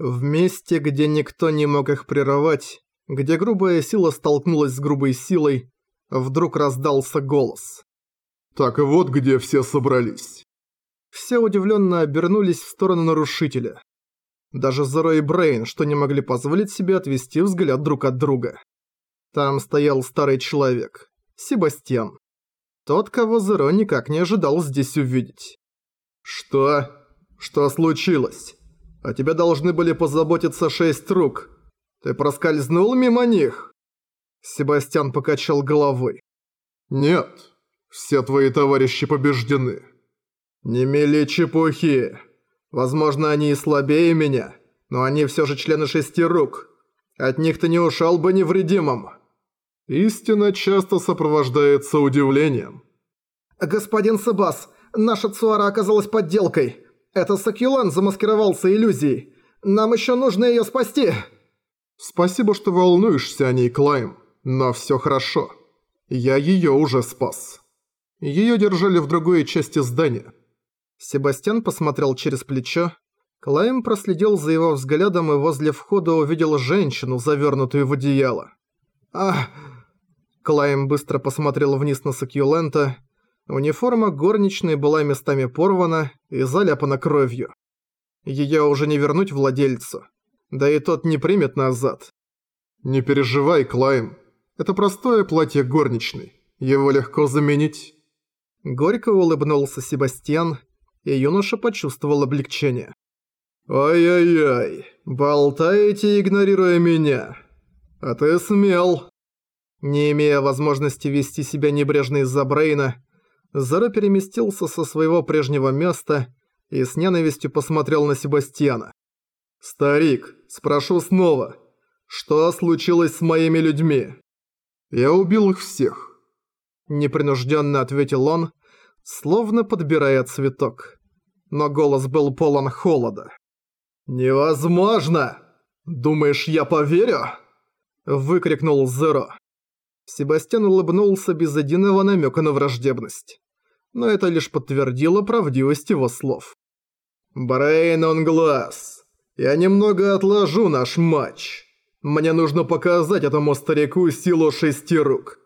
В месте, где никто не мог их прерывать, где грубая сила столкнулась с грубой силой, вдруг раздался голос. «Так вот где все собрались». Все удивленно обернулись в сторону нарушителя. Даже Зеро и Брейн, что не могли позволить себе отвести взгляд друг от друга. Там стоял старый человек, Себастьян. Тот, кого Зеро никак не ожидал здесь увидеть. «Что? Что случилось? О тебе должны были позаботиться шесть рук. Ты проскользнул мимо них?» Себастьян покачал головой. «Нет, все твои товарищи побеждены». «Не мели чепухи. Возможно, они и слабее меня, но они все же члены шести рук. От них ты не ушел бы невредимым». Истина часто сопровождается удивлением. «Господин Себас, наша Цуара оказалась подделкой. Это Сакюлан замаскировался иллюзией. Нам еще нужно ее спасти!» «Спасибо, что волнуешься о ней, Клайм, но все хорошо. Я ее уже спас. Ее держали в другой части здания». Себастьян посмотрел через плечо. Клайм проследил за его взглядом и возле входа увидел женщину, завернутую в одеяло. «Ах!» Клайм быстро посмотрел вниз на Сакьюлента. Униформа горничной была местами порвана и заляпана кровью. Её уже не вернуть владельцу. Да и тот не примет назад. «Не переживай, Клайм. Это простое платье горничной. Его легко заменить». Горько улыбнулся Себастьян, и юноша почувствовал облегчение. «Ай-яй-яй, болтаете, игнорируя меня. А ты смел». Не имея возможности вести себя небрежно из-за Брейна, Заро переместился со своего прежнего места и с ненавистью посмотрел на Себастьяна. «Старик, спрошу снова, что случилось с моими людьми?» «Я убил их всех», – непринужденно ответил он, словно подбирая цветок. Но голос был полон холода. «Невозможно! Думаешь, я поверю?» – выкрикнул Зеро. Себастьян улыбнулся без единого намека на враждебность. Но это лишь подтвердило правдивость его слов. «Брейн он глаз. Я немного отложу наш матч. Мне нужно показать этому старику силу шести рук».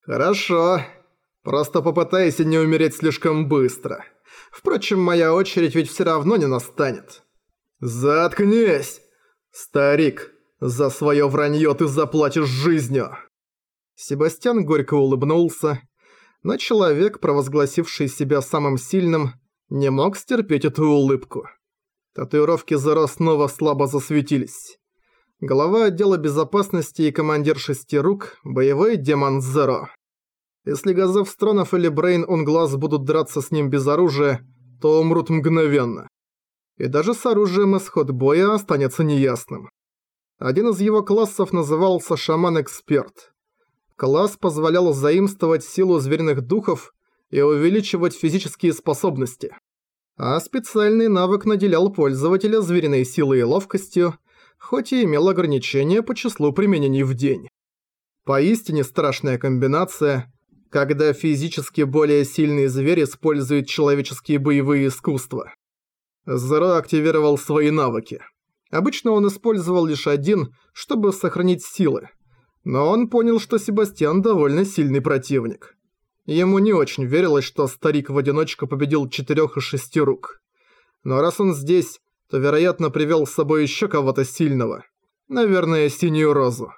«Хорошо. Просто попытайся не умереть слишком быстро. Впрочем, моя очередь ведь все равно не настанет». «Заткнись! Старик, за свое вранье ты заплатишь жизнью!» Себастьян горько улыбнулся, но человек, провозгласивший себя самым сильным, не мог стерпеть эту улыбку. Татуировки Зеро снова слабо засветились. Глава отдела безопасности и командир шести рук – боевой демон Зеро. Если Газов Стронов или Брейн Унглаз будут драться с ним без оружия, то умрут мгновенно. И даже с оружием исход боя останется неясным. Один из его классов назывался Шаман-Эксперт. Класс позволял заимствовать силу звериных духов и увеличивать физические способности. А специальный навык наделял пользователя звериной силой и ловкостью, хоть и имел ограничения по числу применений в день. Поистине страшная комбинация, когда физически более сильный зверь использует человеческие боевые искусства. Зеро активировал свои навыки. Обычно он использовал лишь один, чтобы сохранить силы, но он понял, что Себастьян довольно сильный противник. Ему не очень верилось, что старик в одиночку победил четырех из шести рук. Но раз он здесь, то, вероятно, привел с собой еще кого-то сильного. Наверное, синюю розу.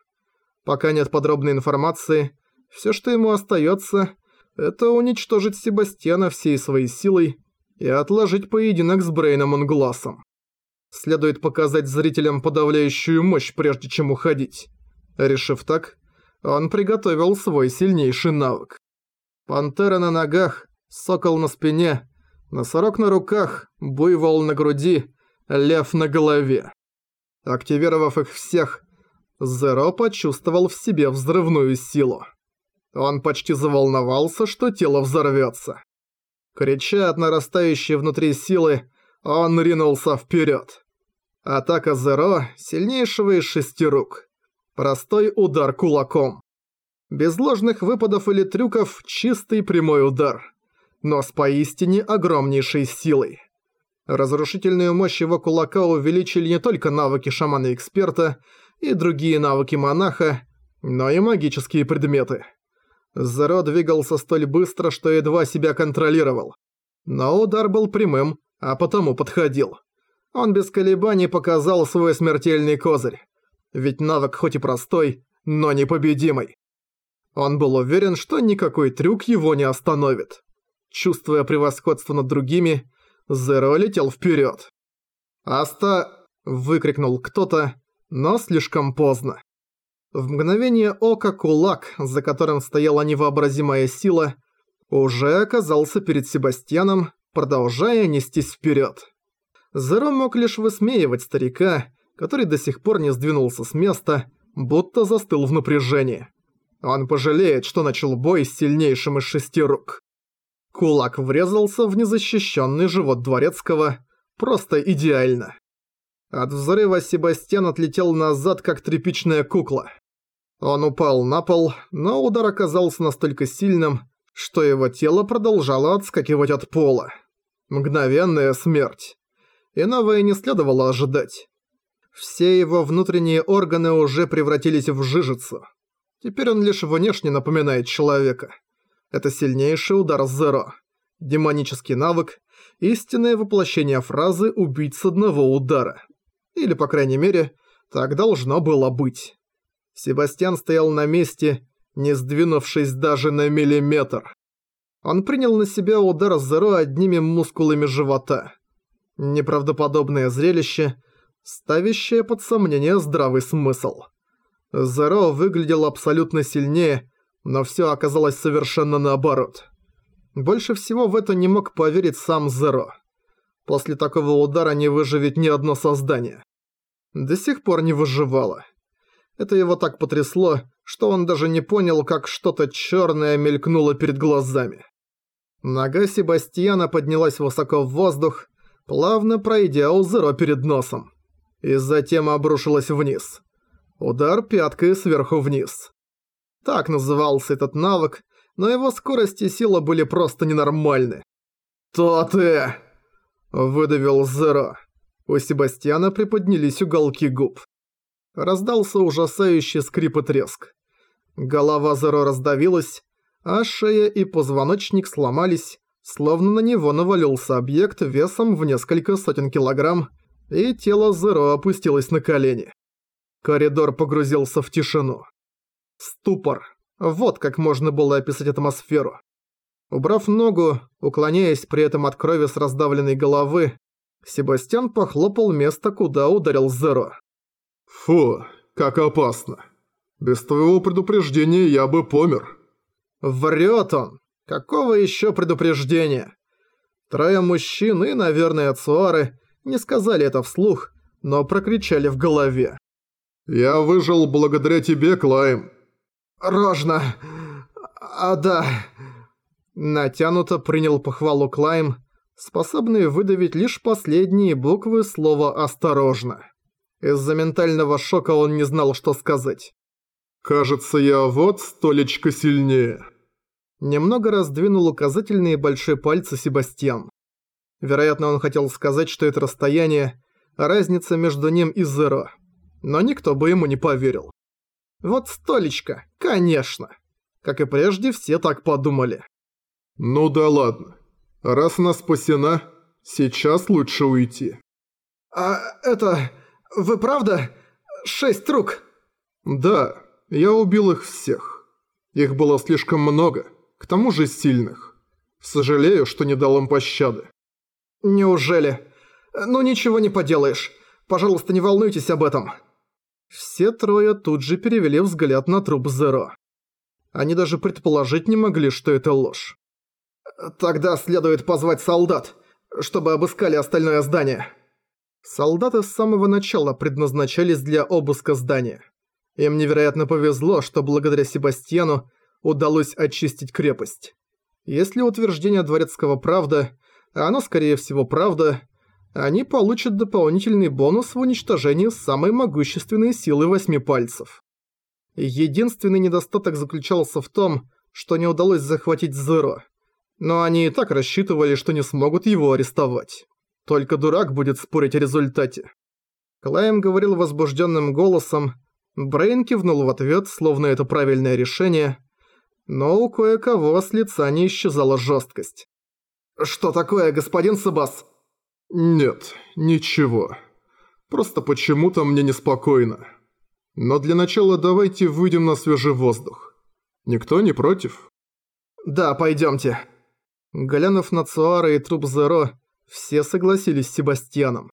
Пока нет подробной информации, все, что ему остается, это уничтожить Себастьяна всей своей силой и отложить поединок с Брейном Унгласом. Следует показать зрителям подавляющую мощь, прежде чем уходить. Решив так, он приготовил свой сильнейший навык. Пантера на ногах, сокол на спине, носорог на руках, буйвол на груди, лев на голове. Активировав их всех, Зеро почувствовал в себе взрывную силу. Он почти заволновался, что тело взорвется. Крича от нарастающей внутри силы, он ринулся вперед. Атака Зеро, сильнейшего из шести рук. Простой удар кулаком. Без ложных выпадов или трюков чистый прямой удар. Но с поистине огромнейшей силой. Разрушительную мощь его кулака увеличили не только навыки шамана-эксперта и другие навыки монаха, но и магические предметы. Зеро двигался столь быстро, что едва себя контролировал. Но удар был прямым, а потому подходил. Он без колебаний показал свой смертельный козырь. Ведь навык хоть и простой, но непобедимый. Он был уверен, что никакой трюк его не остановит. Чувствуя превосходство над другими, Зеро летел вперед. «Аста!» – выкрикнул кто-то, но слишком поздно. В мгновение ока кулак, за которым стояла невообразимая сила, уже оказался перед Себастьяном, продолжая нестись вперед. Зеро мог лишь высмеивать старика, который до сих пор не сдвинулся с места, будто застыл в напряжении. Он пожалеет, что начал бой с сильнейшим из шести рук. Кулак врезался в незащищенный живот Дворецкого просто идеально. От взрыва Себастьян отлетел назад, как тряпичная кукла. Он упал на пол, но удар оказался настолько сильным, что его тело продолжало отскакивать от пола. Мгновенная смерть. Иного и не следовало ожидать. Все его внутренние органы уже превратились в жижицу. Теперь он лишь внешне напоминает человека. Это сильнейший удар Зеро. Демонический навык, истинное воплощение фразы «убить с одного удара». Или, по крайней мере, так должно было быть. Себастьян стоял на месте, не сдвинувшись даже на миллиметр. Он принял на себя удар Зеро одними мускулами живота. Неправдоподобное зрелище, ставящее под сомнение здравый смысл. Зеро выглядел абсолютно сильнее, но всё оказалось совершенно наоборот. Больше всего в это не мог поверить сам Зеро. После такого удара не выживет ни одно создание. До сих пор не выживало. Это его так потрясло, что он даже не понял, как что-то чёрное мелькнуло перед глазами. Нога Себастьяна поднялась высоко в воздух, плавно пройдя у Зеро перед носом. И затем обрушилась вниз. Удар пяткой сверху вниз. Так назывался этот навык, но его скорость и сила были просто ненормальны. «То ты!» – выдавил Зеро. У Себастьяна приподнялись уголки губ. Раздался ужасающий скрип и треск. Голова Зеро раздавилась, а шея и позвоночник сломались, словно на него навалился объект весом в несколько сотен килограмм, и тело Зеро опустилось на колени. Коридор погрузился в тишину. Ступор. Вот как можно было описать атмосферу. Убрав ногу, уклоняясь при этом от крови с раздавленной головы, Себастьян похлопал место, куда ударил Зеро. «Фу, как опасно. Без твоего предупреждения я бы помер». Врет он. Какого еще предупреждения? Трое мужчин и, наверное, Цуары не сказали это вслух, но прокричали в голове. «Я выжил благодаря тебе, Клайм». «Рожно. А да...» Натянуто принял похвалу Клайм, способный выдавить лишь последние буквы слова «осторожно». Из-за ментального шока он не знал, что сказать. «Кажется, я вот столечко сильнее». Немного раздвинул указательные большие пальцы Себастьян. Вероятно, он хотел сказать, что это расстояние, а разница между ним и Зеро но никто бы ему не поверил. Вот столечко, конечно. Как и прежде, все так подумали. Ну да ладно. Раз она спасена, сейчас лучше уйти. А это... Вы правда? Шесть рук? Да, я убил их всех. Их было слишком много, к тому же сильных. Сожалею, что не дал им пощады. Неужели? Ну ничего не поделаешь. Пожалуйста, не волнуйтесь об этом. Все трое тут же перевели взгляд на труп Зеро. Они даже предположить не могли, что это ложь. «Тогда следует позвать солдат, чтобы обыскали остальное здание». Солдаты с самого начала предназначались для обыска здания. Им невероятно повезло, что благодаря Себастьяну удалось очистить крепость. Если утверждение Дворецкого правда, а оно скорее всего правда, они получат дополнительный бонус в уничтожении самой могущественной силы восьми пальцев. Единственный недостаток заключался в том, что не удалось захватить Зеро, но они и так рассчитывали, что не смогут его арестовать. Только дурак будет спорить о результате. Клайм говорил возбужденным голосом, Брейн кивнул в ответ, словно это правильное решение, но у кое-кого с лица не исчезала жесткость. «Что такое, господин Себас?» «Нет, ничего. Просто почему-то мне неспокойно. Но для начала давайте выйдем на свежий воздух. Никто не против?» «Да, пойдемте». Глянув на Цуара и труп Зеро, все согласились с Себастьяном.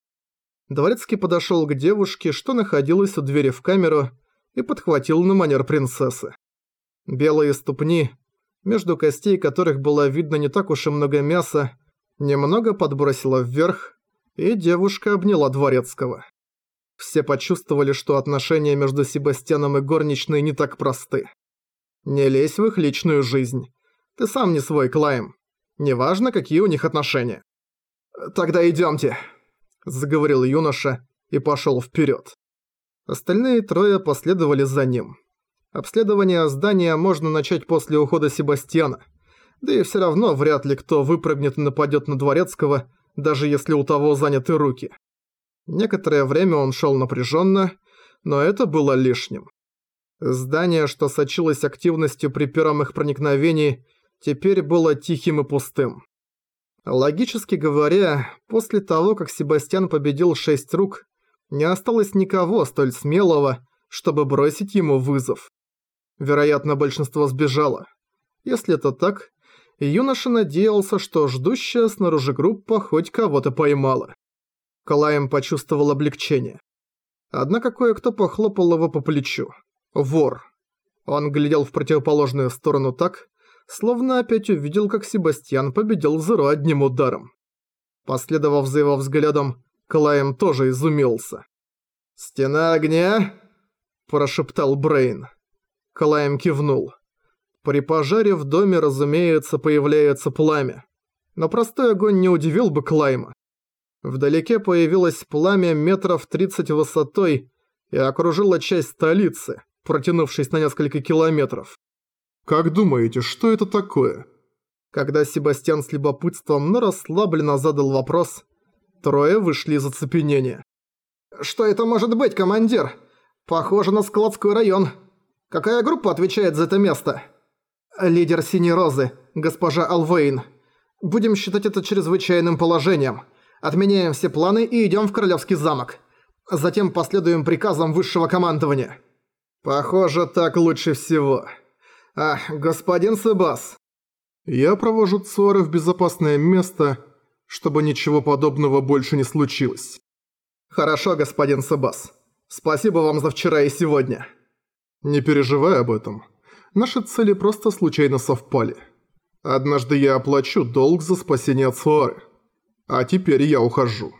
Дворецкий подошёл к девушке, что находилась у двери в камеру, и подхватил на манер принцессы. Белые ступни, между костей которых было видно не так уж и много мяса, немного подбросило вверх, и девушка обняла Дворецкого. Все почувствовали, что отношения между Себастьяном и горничной не так просты. Не лезь в их личную жизнь. Ты сам не свой Клайм. Неважно, какие у них отношения. «Тогда идёмте», – заговорил юноша и пошёл вперёд. Остальные трое последовали за ним. Обследование здания можно начать после ухода Себастьяна. Да и всё равно вряд ли кто выпрыгнет и нападёт на Дворецкого, даже если у того заняты руки. Некоторое время он шёл напряжённо, но это было лишним. Здание, что сочилось активностью при первом их проникновении, теперь было тихим и пустым. Логически говоря, после того, как Себастьян победил шесть рук, не осталось никого столь смелого, чтобы бросить ему вызов. Вероятно, большинство сбежало. Если это так, юноша надеялся, что ждущая снаружи группа хоть кого-то поймала. Калаем почувствовал облегчение. Однако кое-кто похлопал его по плечу. Вор. Он глядел в противоположную сторону так, словно опять увидел, как Себастьян победил Зеро одним ударом. Последовав за его взглядом, Клайм тоже изумился. «Стена огня?» – прошептал Брейн. Клайм кивнул. При пожаре в доме, разумеется, появляется пламя. Но простой огонь не удивил бы Клайма. Вдалеке появилось пламя метров 30 высотой и окружило часть столицы, протянувшись на несколько километров. «Как думаете, что это такое?» Когда Себастьян с любопытством, но расслабленно задал вопрос, трое вышли из оцепенения. «Что это может быть, командир? Похоже на складской район. Какая группа отвечает за это место?» «Лидер Синей Розы, госпожа Алвейн. Будем считать это чрезвычайным положением. Отменяем все планы и идем в Королевский замок. Затем последуем приказам высшего командования». «Похоже, так лучше всего». «А, господин Себас!» «Я провожу Цуара в безопасное место, чтобы ничего подобного больше не случилось». «Хорошо, господин Себас. Спасибо вам за вчера и сегодня». «Не переживай об этом. Наши цели просто случайно совпали. Однажды я оплачу долг за спасение Цуары. А теперь я ухожу».